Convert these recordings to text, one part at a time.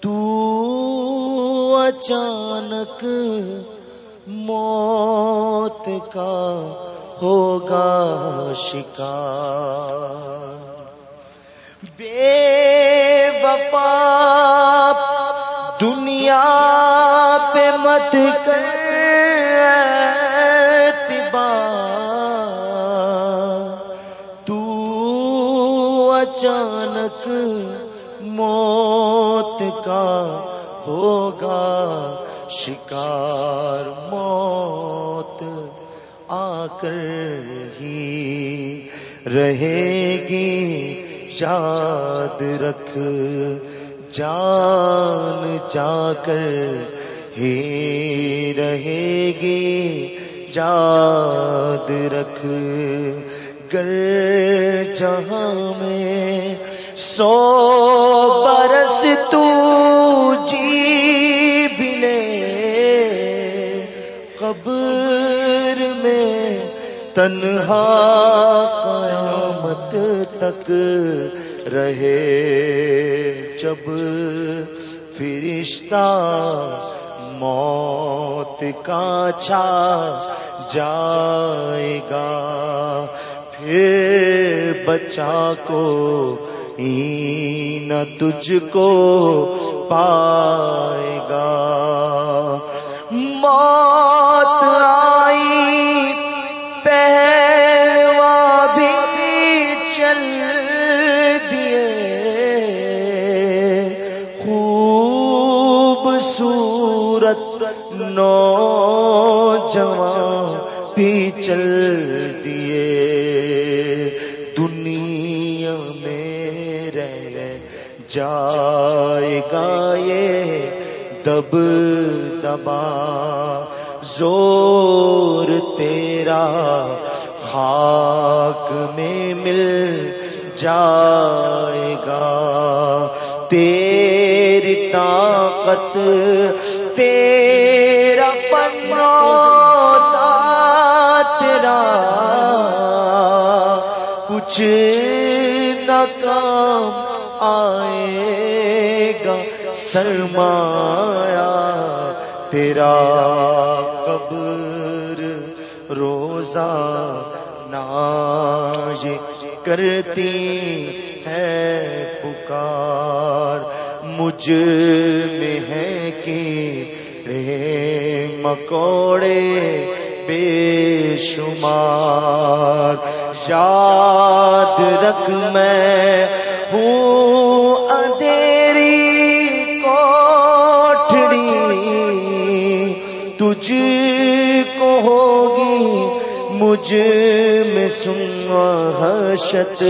تو اچانک موت کا ہوگا شکار۔ بے وفا دنیا پہ مت کر۔ اچانک موت کا ہوگا شکار موت آ کر ہی رہے گی، یاد رکھ، جان جا کر ہی رہے گی، یاد رکھ۔ گر جہاں میں سو برس تو جی بلے قبر میں تنہا قیامت تک رہے جب فرشتہ موت کا چھا جائے گا، پھر بچا کو نہ تجھ کو پائے گا۔ موت آئی پہلوا بھی چل دیے خوب سورت نو جوان بھی چل جائے گا یہ دب دبا۔ زور تیرا خاک میں مل جائے گا۔ تیری طاقت، تیرا پنو تیرا کچھ نہ کام۔ آئے گا سرمایا تیرا قبر روزہ ناج کرتی ہے پکار مجھ میں ہے کہ رے مکوڑے بے شمار یاد رکھ میں ہوں اندھیری کوٹھڑی تجھ کو ہوگی مجھ میں سنو حشت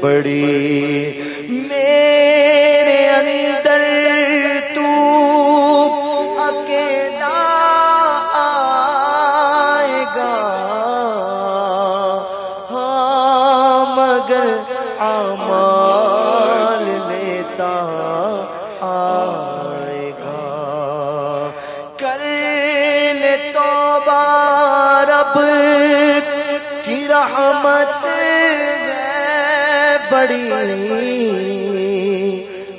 بڑی میرے اندر رحمت بڑی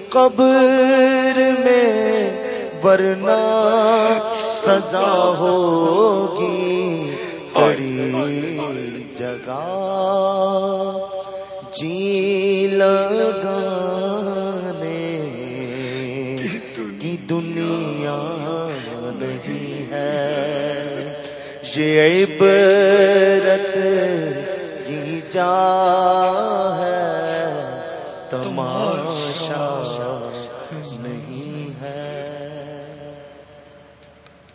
قبر میں، ورنہ سزا ہوگی بڑی جگہ۔ جی لگانے کی دنیا نہیں ہے۔ یہ عبرت جی کی جا